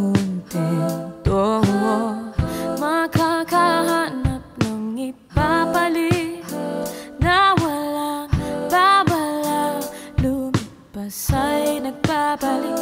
kontento Makakahanap ng ipapalit Na walang babala. Lumipas ay nagbabalik